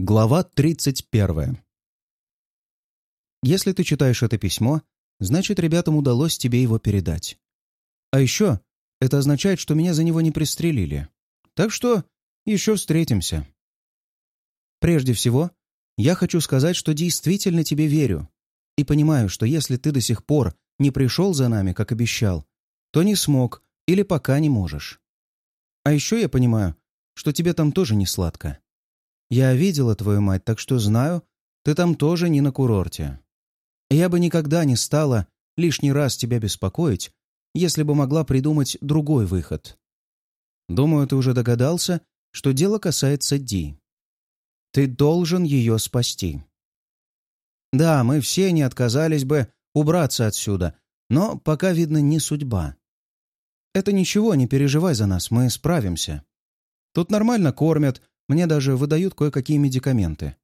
Глава 31. Если ты читаешь это письмо, значит, ребятам удалось тебе его передать. А еще это означает, что меня за него не пристрелили. Так что еще встретимся. Прежде всего, я хочу сказать, что действительно тебе верю и понимаю, что если ты до сих пор не пришел за нами, как обещал, то не смог или пока не можешь. А еще я понимаю, что тебе там тоже не сладко. Я видела твою мать, так что знаю, ты там тоже не на курорте. Я бы никогда не стала лишний раз тебя беспокоить, если бы могла придумать другой выход. Думаю, ты уже догадался, что дело касается Ди. Ты должен ее спасти. Да, мы все не отказались бы убраться отсюда, но пока, видно, не судьба. Это ничего, не переживай за нас, мы справимся. Тут нормально кормят, мне даже выдают кое-какие медикаменты.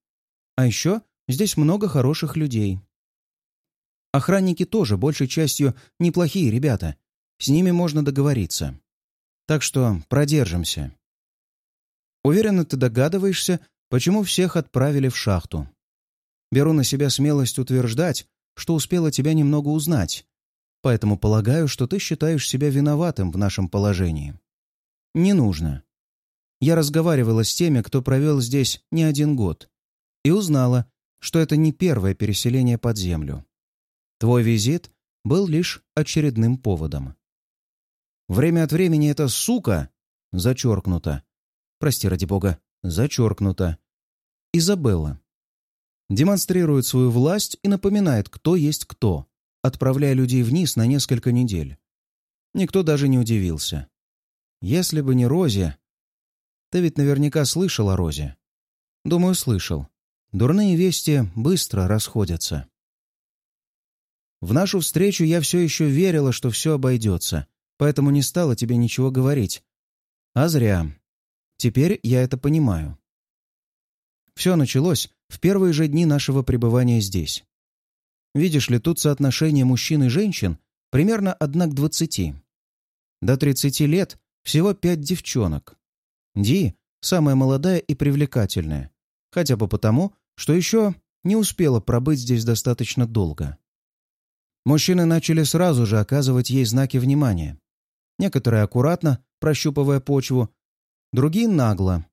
А еще здесь много хороших людей. Охранники тоже, большей частью, неплохие ребята. С ними можно договориться. Так что продержимся. Уверенно ты догадываешься, почему всех отправили в шахту. Беру на себя смелость утверждать, что успела тебя немного узнать, поэтому полагаю, что ты считаешь себя виноватым в нашем положении. Не нужно я разговаривала с теми, кто провел здесь не один год, и узнала, что это не первое переселение под землю. Твой визит был лишь очередным поводом. Время от времени эта сука зачеркнута. Прости, ради бога, зачеркнута. Изабелла. Демонстрирует свою власть и напоминает, кто есть кто, отправляя людей вниз на несколько недель. Никто даже не удивился. Если бы не Рози, ты ведь наверняка слышал о Розе. Думаю, слышал. Дурные вести быстро расходятся. В нашу встречу я все еще верила, что все обойдется, поэтому не стала тебе ничего говорить. А зря. Теперь я это понимаю. Все началось в первые же дни нашего пребывания здесь. Видишь ли, тут соотношение мужчин и женщин примерно одна к двадцати. До тридцати лет всего пять девчонок. Ди самая молодая и привлекательная, хотя бы потому, что еще не успела пробыть здесь достаточно долго. Мужчины начали сразу же оказывать ей знаки внимания. Некоторые аккуратно, прощупывая почву, другие нагло.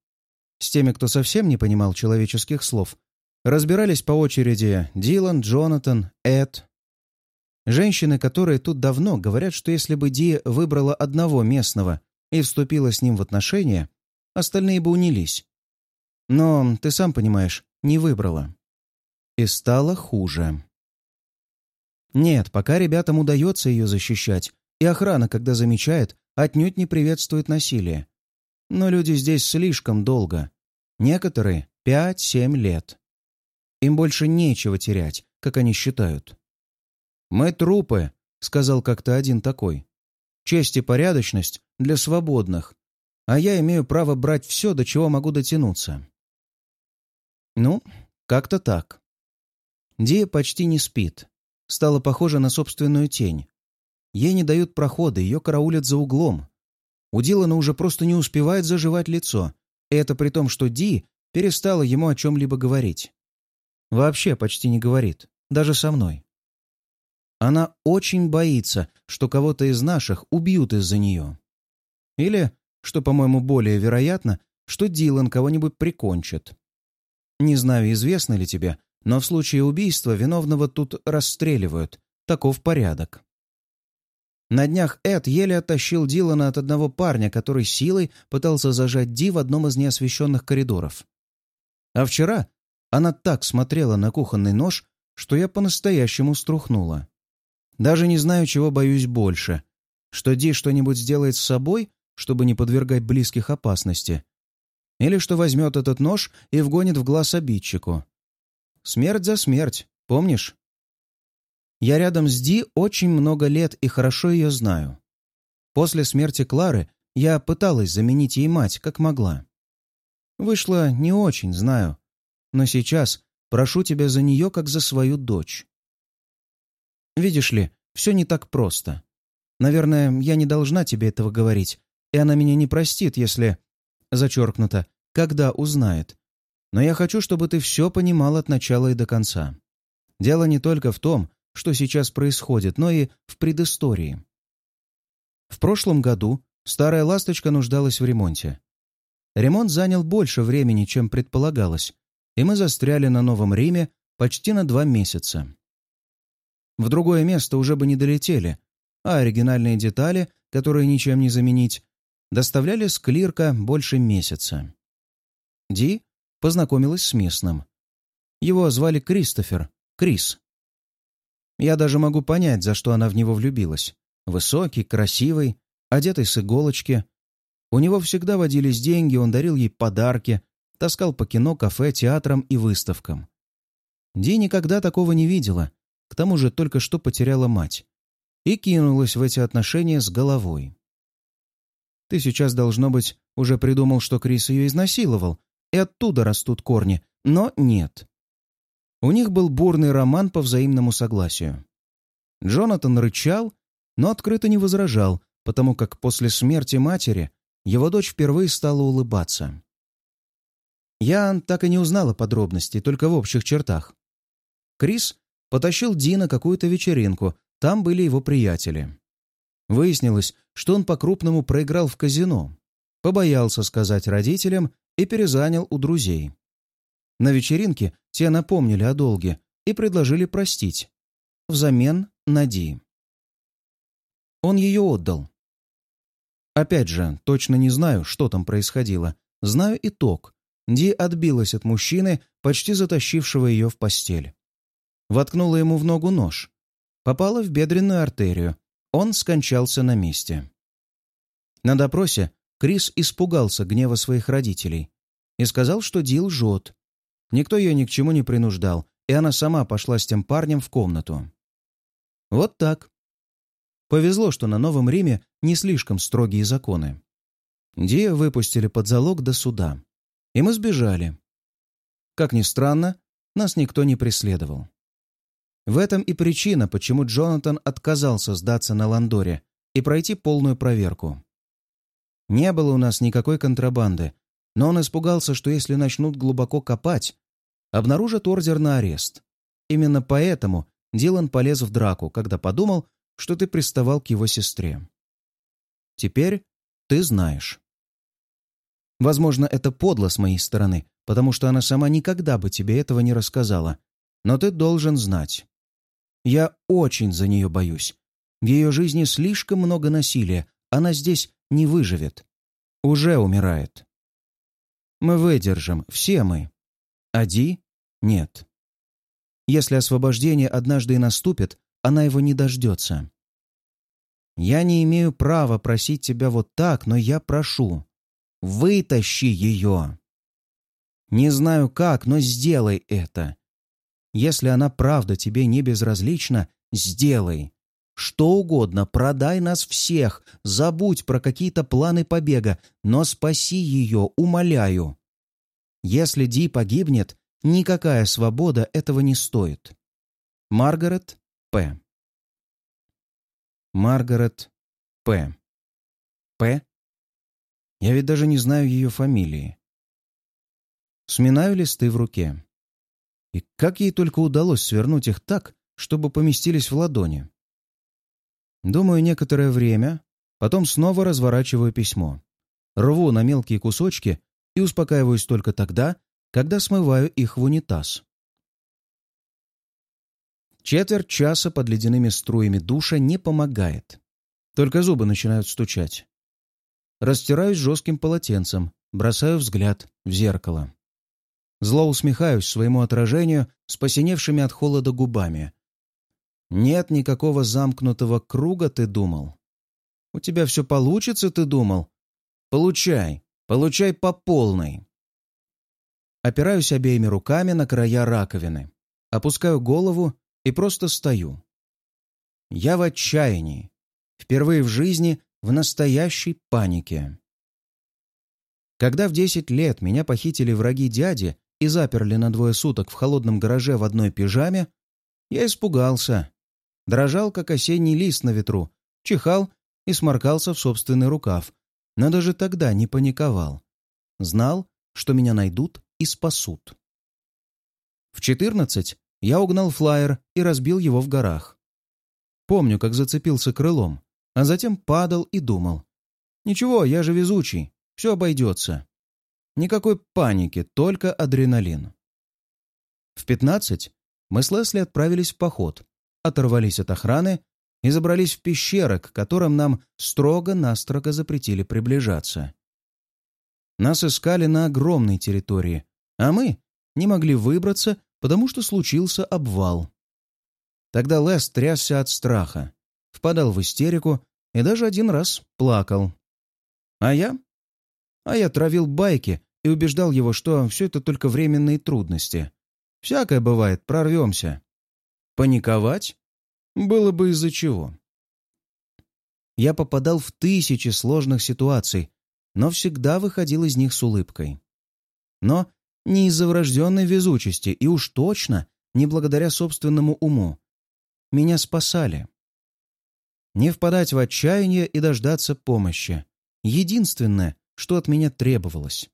С теми, кто совсем не понимал человеческих слов, разбирались по очереди Дилан, Джонатан, Эд. Женщины, которые тут давно, говорят, что если бы Ди выбрала одного местного и вступила с ним в отношения, остальные бы унились. Но, ты сам понимаешь, не выбрала. И стало хуже. Нет, пока ребятам удается ее защищать, и охрана, когда замечает, отнюдь не приветствует насилие. Но люди здесь слишком долго. Некоторые — пять-семь лет. Им больше нечего терять, как они считают. «Мы трупы», — сказал как-то один такой. «Честь и порядочность для свободных, а я имею право брать все, до чего могу дотянуться. Ну, как-то так. Дия почти не спит. Стала похожа на собственную тень. Ей не дают прохода, ее караулят за углом. У Дилана уже просто не успевает заживать лицо. И это при том, что Ди перестала ему о чем-либо говорить. Вообще почти не говорит, даже со мной. Она очень боится, что кого-то из наших убьют из-за нее. Или что, по-моему, более вероятно, что Дилан кого-нибудь прикончит. Не знаю, известно ли тебе, но в случае убийства виновного тут расстреливают. Таков порядок. На днях Эд еле оттащил Дилана от одного парня, который силой пытался зажать Ди в одном из неосвещенных коридоров. А вчера она так смотрела на кухонный нож, что я по-настоящему струхнула. Даже не знаю, чего боюсь больше. Что Ди что-нибудь сделает с собой чтобы не подвергать близких опасности. Или что возьмет этот нож и вгонит в глаз обидчику. Смерть за смерть, помнишь? Я рядом с Ди очень много лет и хорошо ее знаю. После смерти Клары я пыталась заменить ей мать, как могла. Вышло не очень, знаю. Но сейчас прошу тебя за нее, как за свою дочь. Видишь ли, все не так просто. Наверное, я не должна тебе этого говорить, и она меня не простит, если... Зачеркнуто. Когда узнает. Но я хочу, чтобы ты все понимал от начала и до конца. Дело не только в том, что сейчас происходит, но и в предыстории. В прошлом году старая «Ласточка» нуждалась в ремонте. Ремонт занял больше времени, чем предполагалось, и мы застряли на Новом Риме почти на два месяца. В другое место уже бы не долетели, а оригинальные детали, которые ничем не заменить, доставляли с Клирка больше месяца. Ди познакомилась с местным. Его звали Кристофер, Крис. Я даже могу понять, за что она в него влюбилась. Высокий, красивый, одетый с иголочки. У него всегда водились деньги, он дарил ей подарки, таскал по кино, кафе, театрам и выставкам. Ди никогда такого не видела, к тому же только что потеряла мать, и кинулась в эти отношения с головой. Ты сейчас, должно быть, уже придумал, что Крис ее изнасиловал, и оттуда растут корни, но нет. У них был бурный роман по взаимному согласию. Джонатан рычал, но открыто не возражал, потому как после смерти матери его дочь впервые стала улыбаться. Я так и не узнала подробностей, только в общих чертах. Крис потащил Ди на какую-то вечеринку, там были его приятели. Выяснилось, что он по-крупному проиграл в казино, побоялся сказать родителям и перезанял у друзей. На вечеринке те напомнили о долге и предложили простить. Взамен на Ди. Он ее отдал. Опять же, точно не знаю, что там происходило. Знаю итог. Ди отбилась от мужчины, почти затащившего ее в постель. Воткнула ему в ногу нож. Попала в бедренную артерию. Он скончался на месте. На допросе Крис испугался гнева своих родителей и сказал, что Ди лжет. Никто ее ни к чему не принуждал, и она сама пошла с тем парнем в комнату. Вот так. Повезло, что на Новом Риме не слишком строгие законы. Ди выпустили под залог до суда. И мы сбежали. Как ни странно, нас никто не преследовал. В этом и причина, почему Джонатан отказался сдаться на Ландоре и пройти полную проверку. Не было у нас никакой контрабанды, но он испугался, что если начнут глубоко копать, обнаружат ордер на арест. Именно поэтому Дилан полез в драку, когда подумал, что ты приставал к его сестре. Теперь ты знаешь. Возможно, это подло с моей стороны, потому что она сама никогда бы тебе этого не рассказала. Но ты должен знать. Я очень за нее боюсь. В ее жизни слишком много насилия, она здесь не выживет. Уже умирает. Мы выдержим, все мы. Ади — нет. Если освобождение однажды и наступит, она его не дождется. Я не имею права просить тебя вот так, но я прошу. Вытащи ее. Не знаю как, но сделай это. Если она правда тебе не безразлична, сделай. Что угодно, продай нас всех, забудь про какие-то планы побега, но спаси ее, умоляю. Если Ди погибнет, никакая свобода этого не стоит. Маргарет П. Маргарет П. П? Я ведь даже не знаю ее фамилии. Сминаю листы в руке. И как ей только удалось свернуть их так, чтобы поместились в ладони? Думаю некоторое время, потом снова разворачиваю письмо. Рву на мелкие кусочки и успокаиваюсь только тогда, когда смываю их в унитаз. Четверть часа под ледяными струями душа не помогает. Только зубы начинают стучать. Растираюсь жестким полотенцем, бросаю взгляд в зеркало. Зло усмехаюсь своему отражению с посиневшими от холода губами. Нет никакого замкнутого круга, ты думал. У тебя все получится, ты думал. Получай, получай по полной. Опираюсь обеими руками на края раковины, опускаю голову и просто стою. Я в отчаянии. Впервые в жизни в настоящей панике. Когда в десять лет меня похитили враги дяди и заперли на двое суток в холодном гараже в одной пижаме, я испугался. Дрожал, как осенний лист на ветру, чихал и сморкался в собственный рукав, но даже тогда не паниковал. Знал, что меня найдут и спасут. В 14 я угнал флайер и разбил его в горах. Помню, как зацепился крылом, а затем падал и думал. «Ничего, я же везучий, все обойдется». Никакой паники, только адреналин. В 15 мы с Лесли отправились в поход, оторвались от охраны и забрались в пещеры, к которым нам строго-настрого запретили приближаться. Нас искали на огромной территории, а мы не могли выбраться, потому что случился обвал. Тогда Лес трясся от страха, впадал в истерику и даже один раз плакал. А я? А я травил байки и убеждал его, что все это только временные трудности. Всякое бывает, прорвемся. Паниковать? Было бы из-за чего. Я попадал в тысячи сложных ситуаций, но всегда выходил из них с улыбкой. Но не из-за врожденной везучести и уж точно не благодаря собственному уму. Меня спасали. Не впадать в отчаяние и дождаться помощи. Единственное, что от меня требовалось.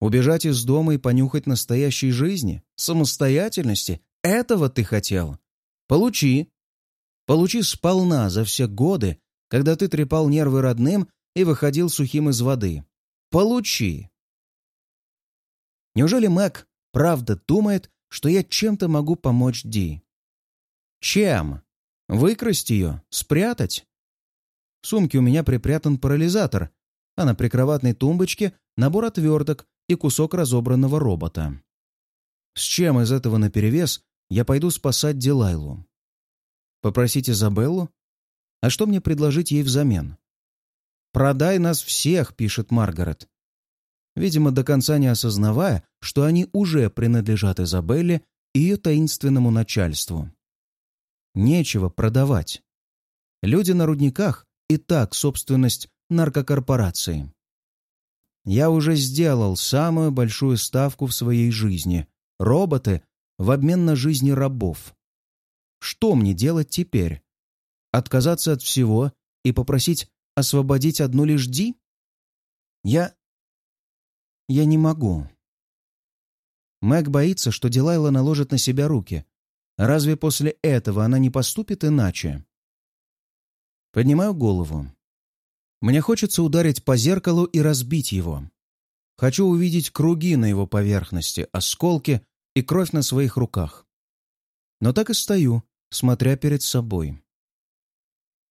Убежать из дома и понюхать настоящей жизни, самостоятельности — этого ты хотел. Получи. Получи сполна за все годы, когда ты трепал нервы родным и выходил сухим из воды. Получи. Неужели Мэг правда думает, что я чем-то могу помочь Ди? Чем? Выкрасть ее? Спрятать? В сумке у меня припрятан парализатор, а на прикроватной тумбочке набор отверток и кусок разобранного робота. С чем из этого наперевес я пойду спасать Дилайлу? Попросить Изабеллу? А что мне предложить ей взамен? «Продай нас всех», — пишет Маргарет. Видимо, до конца не осознавая, что они уже принадлежат Изабелле и ее таинственному начальству. Нечего продавать. Люди на рудниках и так собственность наркокорпорации. Я уже сделал самую большую ставку в своей жизни. Роботы в обмен на жизни рабов. Что мне делать теперь? Отказаться от всего и попросить освободить одну лишь Ди? Я... Я не могу. Мэг боится, что Дилайла наложит на себя руки. Разве после этого она не поступит иначе? Поднимаю голову. Мне хочется ударить по зеркалу и разбить его. Хочу увидеть круги на его поверхности, осколки и кровь на своих руках. Но так и стою, смотря перед собой.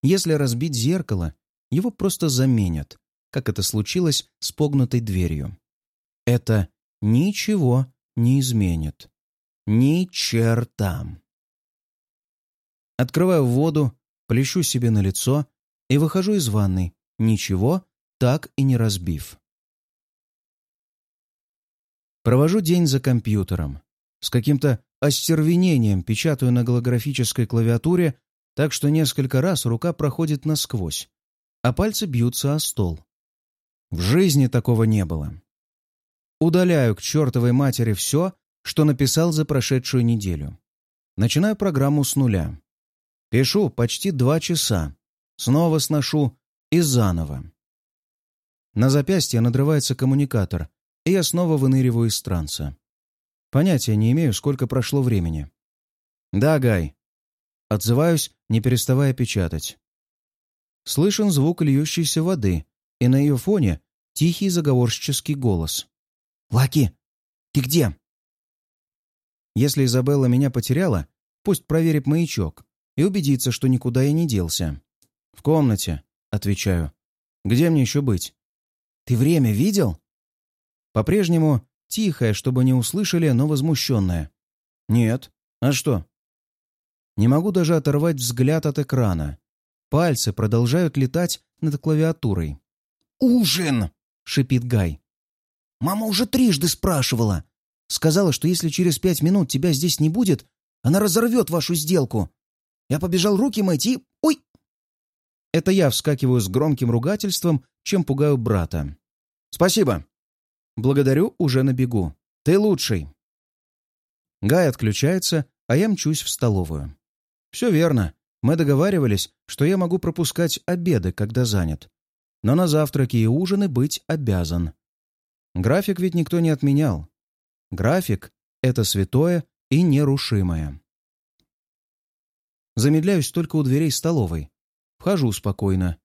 Если разбить зеркало, его просто заменят, как это случилось с погнутой дверью. Это ничего не изменит. Ни черта. Открываю воду, плещу себе на лицо и выхожу из ванной, ничего так и не разбив. Провожу день за компьютером. С каким-то остервенением печатаю на голографической клавиатуре, так что несколько раз рука проходит насквозь, а пальцы бьются о стол. В жизни такого не было. Удаляю к чертовой матери все, что написал за прошедшую неделю. Начинаю программу с нуля. Пишу почти два часа. Снова сношу и заново. На запястье надрывается коммуникатор, и я снова выныриваю из транса. Понятия не имею, сколько прошло времени. «Да, Гай». Отзываюсь, не переставая печатать. Слышен звук льющейся воды, и на ее фоне тихий заговорщический голос. «Лаки, ты где?» Если Изабелла меня потеряла, пусть проверит маячок и убедится, что никуда я не делся. «В комнате», — отвечаю. «Где мне еще быть?» «Ты время видел?» По-прежнему тихая, чтобы не услышали, но возмущенная. «Нет. А что?» Не могу даже оторвать взгляд от экрана. Пальцы продолжают летать над клавиатурой. «Ужин!» — шипит Гай. «Мама уже трижды спрашивала. Сказала, что если через пять минут тебя здесь не будет, она разорвет вашу сделку. Я побежал руки мыть и... Ой!» Это я вскакиваю с громким ругательством, чем пугаю брата. «Спасибо!» Благодарю уже на бегу. Ты лучший. Гай отключается, а я мчусь в столовую. Все верно. Мы договаривались, что я могу пропускать обеды, когда занят. Но на завтраки и ужины быть обязан. График ведь никто не отменял. График — это святое и нерушимое. Замедляюсь только у дверей столовой. Вхожу спокойно.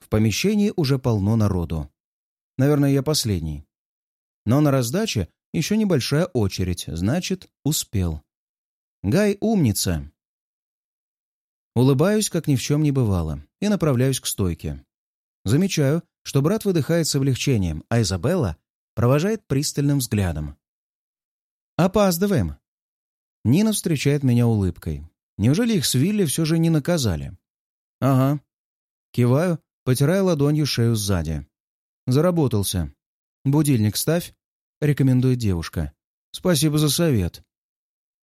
В помещении уже полно народу. Наверное, я последний. Но на раздаче еще небольшая очередь, значит, успел. Гай умница. Улыбаюсь, как ни в чем не бывало, и направляюсь к стойке. Замечаю, что брат выдыхает с облегчением, а Изабелла провожает пристальным взглядом. «Опаздываем!» Нина встречает меня улыбкой. Неужели их с Вилли все же не наказали? «Ага». Киваю, потирая ладонью шею сзади. «Заработался. Будильник ставь», — рекомендует девушка. «Спасибо за совет».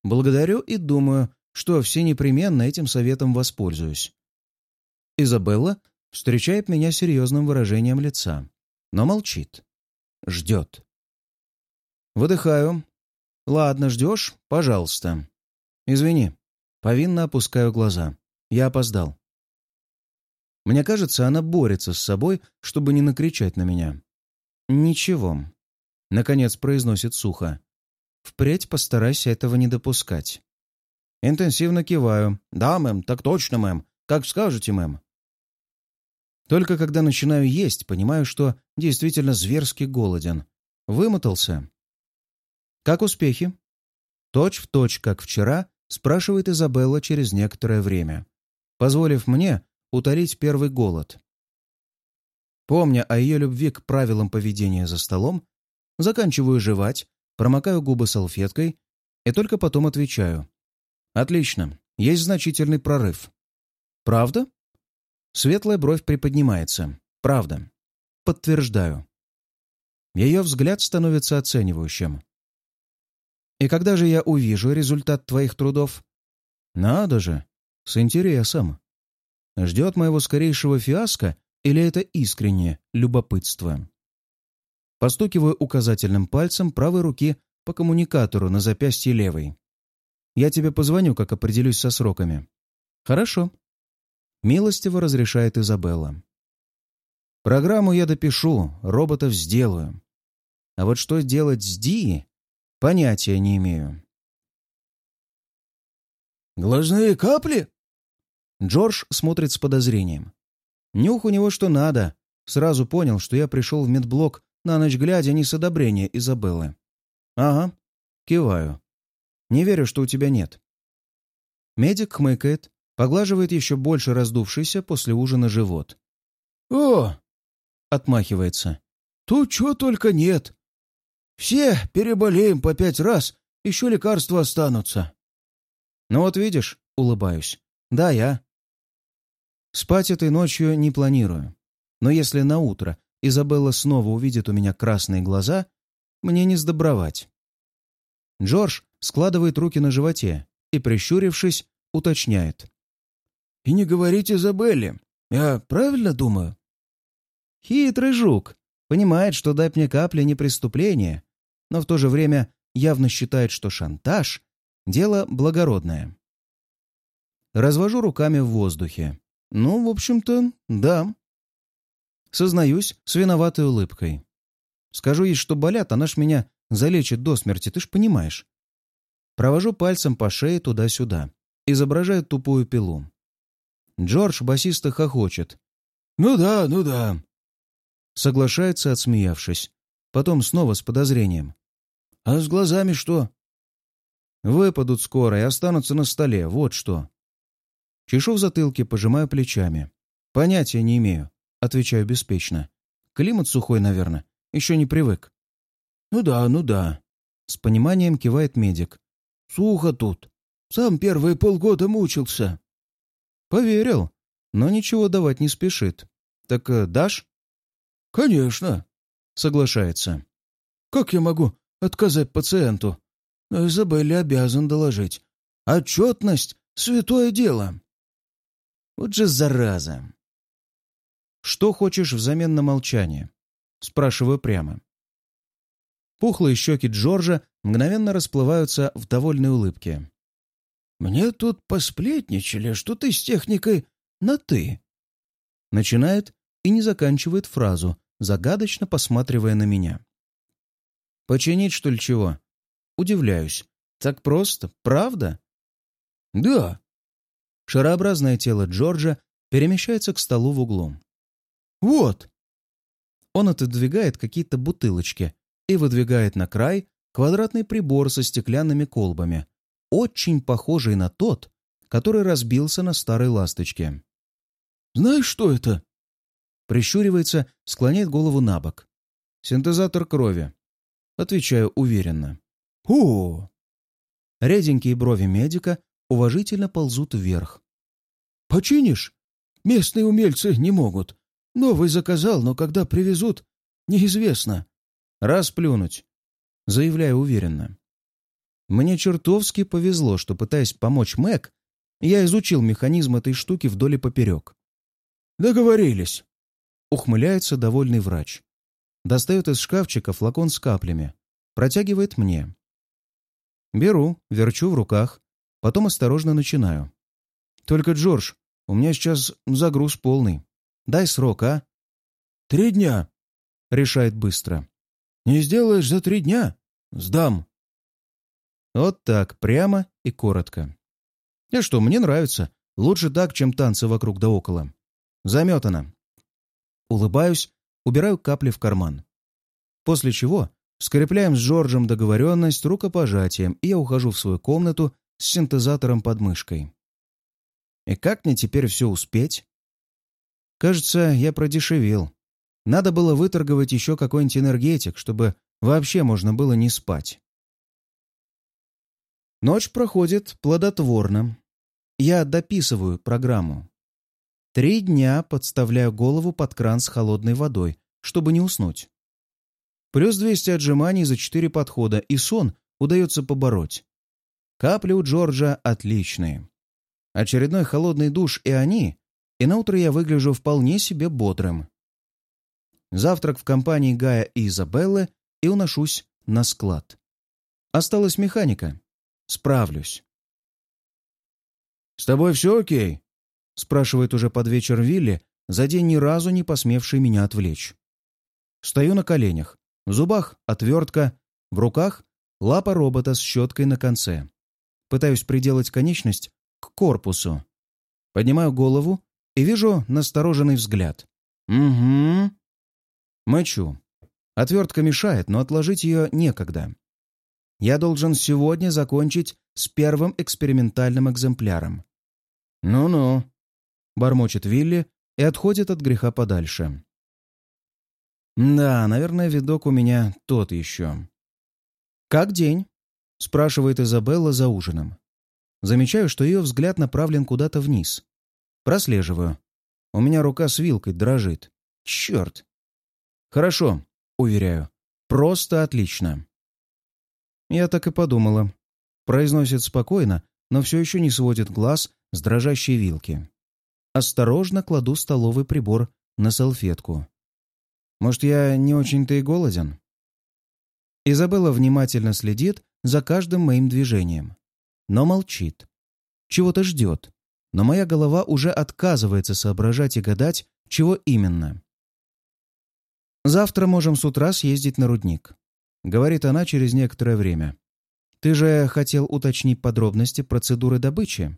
Благодарю и думаю, что все непременно этим советом воспользуюсь. Изабелла встречает меня серьезным выражением лица, но молчит. Ждет. Выдыхаю. «Ладно, ждешь? Пожалуйста». «Извини». Повинно опускаю глаза. Я опоздал. Мне кажется, она борется с собой, чтобы не накричать на меня. «Ничего», — наконец произносит сухо. «Впредь постарайся этого не допускать». Интенсивно киваю. «Да, мэм, так точно, мэм. Как скажете, мэм». Только когда начинаю есть, понимаю, что действительно зверски голоден. Вымотался. «Как успехи?» Точь в точь, как вчера, спрашивает Изабелла через некоторое время, позволив мне утолить первый голод. Помня о ее любви к правилам поведения за столом, заканчиваю жевать, промокаю губы салфеткой и только потом отвечаю. «Отлично, есть значительный прорыв». «Правда?» Светлая бровь приподнимается. «Правда». «Подтверждаю». Ее взгляд становится оценивающим. «И когда же я увижу результат твоих трудов?» «Надо же! С интересом!» Ждет моего скорейшего фиаско или это искреннее любопытство? Постукиваю указательным пальцем правой руки по коммуникатору на запястье левой. Я тебе позвоню, как определюсь со сроками. Хорошо. Милостиво разрешает Изабелла. Программу я допишу, роботов сделаю. А вот что делать с Ди, понятия не имею. «Глазные капли?» Джордж смотрит с подозрением. Нюх у него что надо. Сразу понял, что я пришел в медблок на ночь глядя не с одобрения Изабеллы. «Ага». Киваю. «Не верю, что у тебя нет». Медик хмыкает, поглаживает еще больше раздувшийся после ужина живот. «О!» — отмахивается. «Тут чего только нет. Все переболеем по пять раз, еще лекарства останутся». «Ну вот видишь», — улыбаюсь. «Да, я. Спать этой ночью не планирую. Но если на утро Изабелла снова увидит у меня красные глаза, мне не сдобровать. Джордж складывает руки на животе и, прищурившись, уточняет. «И не говорите Изабелле. Я правильно думаю?» Хитрый жук. Понимает, что дать мне капли не преступление, но в то же время явно считает, что шантаж — дело благородное. Развожу руками в воздухе. Ну, в общем-то, да. Сознаюсь с виноватой улыбкой. Скажу ей, что болят, она ж меня залечит до смерти, ты ж понимаешь. Провожу пальцем по шее туда-сюда. Изображаю тупую пилу. Джордж басиста хохочет. «Ну да, ну да». Соглашается, отсмеявшись. Потом снова с подозрением. «А с глазами что?» «Выпадут скоро и останутся на столе, вот что». Чешу в затылке, пожимаю плечами. «Понятия не имею», — отвечаю беспечно. «Климат сухой, наверное. Еще не привык». «Ну да, ну да», — с пониманием кивает медик. «Сухо тут. Сам первые полгода мучился». «Поверил, но ничего давать не спешит. Так э, дашь?» «Конечно», — соглашается. «Как я могу отказать пациенту? Но Изабелле обязан доложить. Отчетность — святое дело». Вот же зараза! «Что хочешь взамен на молчание?» Спрашиваю прямо. Пухлые щеки Джорджа мгновенно расплываются в довольной улыбке. «Мне тут посплетничали, что ты с техникой на «ты». Начинает и не заканчивает фразу, загадочно посматривая на меня. Починить, что ли, чего? Удивляюсь. Так просто, правда? Да. Шарообразное тело Джорджа перемещается к столу в углу. Вот. Он отодвигает какие-то бутылочки и выдвигает на край квадратный прибор со стеклянными колбами, очень похожий на тот, который разбился на старой ласточке. «Знаешь, что это?» Прищуривается, склоняет голову на бок. «Синтезатор крови». Отвечаю уверенно. «О!» Реденькие брови медика уважительно ползут вверх. «Починишь? Местные умельцы не могут. Новый заказал, но когда привезут, неизвестно». «Расплюнуть», — заявляю уверенно. Мне чертовски повезло, что, пытаясь помочь Мэг, я изучил механизм этой штуки вдоль и поперек. «Договорились», — ухмыляется довольный врач. Достает из шкафчика флакон с каплями. Протягивает мне. Беру, верчу в руках, потом осторожно начинаю. «Только, Джордж, у меня сейчас загруз полный. Дай срок, а?» «Три дня», — решает быстро. «Не сделаешь за три дня? Сдам». Вот так, прямо и коротко. И что, мне нравится. Лучше так, чем танцы вокруг да около. Заметано. Улыбаюсь, убираю капли в карман. После чего скрепляем с Джорджем договоренность рукопожатием, и я ухожу в свою комнату с синтезатором под мышкой. И как мне теперь все успеть? Кажется, я продешевил. Надо было выторговать еще какой-нибудь энергетик, чтобы вообще можно было не спать. Ночь проходит плодотворно. Я дописываю программу. Три дня подставляю голову под кран с холодной водой, чтобы не уснуть. Плюс 200 отжиманий за четыре подхода, и сон удается побороть. Капли у Джорджа отличные. Очередной холодный душ и они, и наутро я выгляжу вполне себе бодрым. Завтрак в компании Гая и Изабеллы и уношусь на склад. Осталась механика. Справлюсь. «С тобой все окей?» — спрашивает уже под вечер Вилли, за день ни разу не посмевший меня отвлечь. Стою на коленях. В зубах отвертка, в руках лапа робота с щеткой на конце. Пытаюсь приделать конечность к корпусу. Поднимаю голову и вижу настороженный взгляд. «Угу». Мычу. Отвертка мешает, но отложить ее некогда. Я должен сегодня закончить с первым экспериментальным экземпляром. «Ну-ну», — бормочет Вилли и отходит от греха подальше. «Да, наверное, видок у меня тот еще». «Как день?» — спрашивает Изабелла за ужином. Замечаю, что ее взгляд направлен куда-то вниз. Прослеживаю. У меня рука с вилкой дрожит. Черт! Хорошо, уверяю. Просто отлично. Я так и подумала. Произносит спокойно, но все еще не сводит глаз с дрожащей вилки. Осторожно кладу столовый прибор на салфетку. Может, я не очень-то и голоден? Изабелла внимательно следит за каждым моим движением, но молчит. Чего-то ждет, но моя голова уже отказывается соображать и гадать, чего именно. Завтра можем с утра съездить на рудник. — говорит она через некоторое время. «Ты же хотел уточнить подробности процедуры добычи?»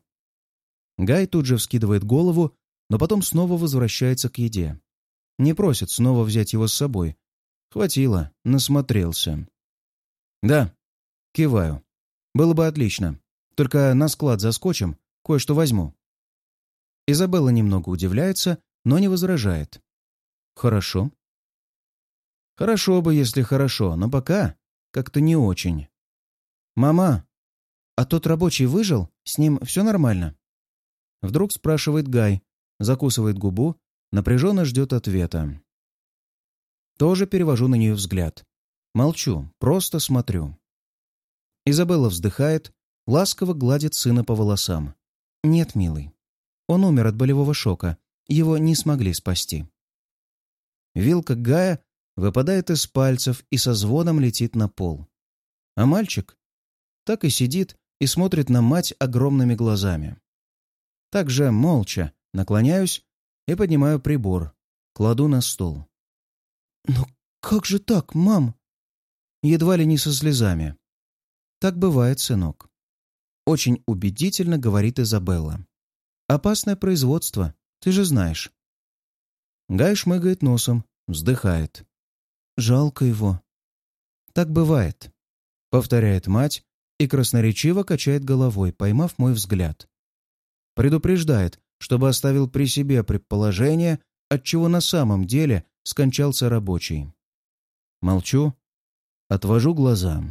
Гай тут же вскидывает голову, но потом снова возвращается к еде. Не просит снова взять его с собой. Хватило, насмотрелся. «Да», — киваю. «Было бы отлично. Только на склад заскочим, кое-что возьму». Изабелла немного удивляется, но не возражает. «Хорошо», Хорошо бы, если хорошо, но пока как-то не очень. «Мама, а тот рабочий выжил? С ним все нормально?» Вдруг спрашивает Гай, закусывает губу, напряженно ждет ответа. Тоже перевожу на нее взгляд. Молчу, просто смотрю. Изабелла вздыхает, ласково гладит сына по волосам. «Нет, милый. Он умер от болевого шока. Его не смогли спасти». Вилка Гая выпадает из пальцев и со звоном летит на пол. А мальчик так и сидит и смотрит на мать огромными глазами. Так же молча наклоняюсь и поднимаю прибор, кладу на стол. «Но как же так, мам?» едва ли не со слезами. «Так бывает, сынок». Очень убедительно говорит Изабелла. «Опасное производство, ты же знаешь». Гай шмыгает носом, вздыхает. «Жалко его». «Так бывает», — повторяет мать и красноречиво качает головой, поймав мой взгляд. Предупреждает, чтобы оставил при себе предположение, от чего на самом деле скончался рабочий. Молчу, отвожу глаза.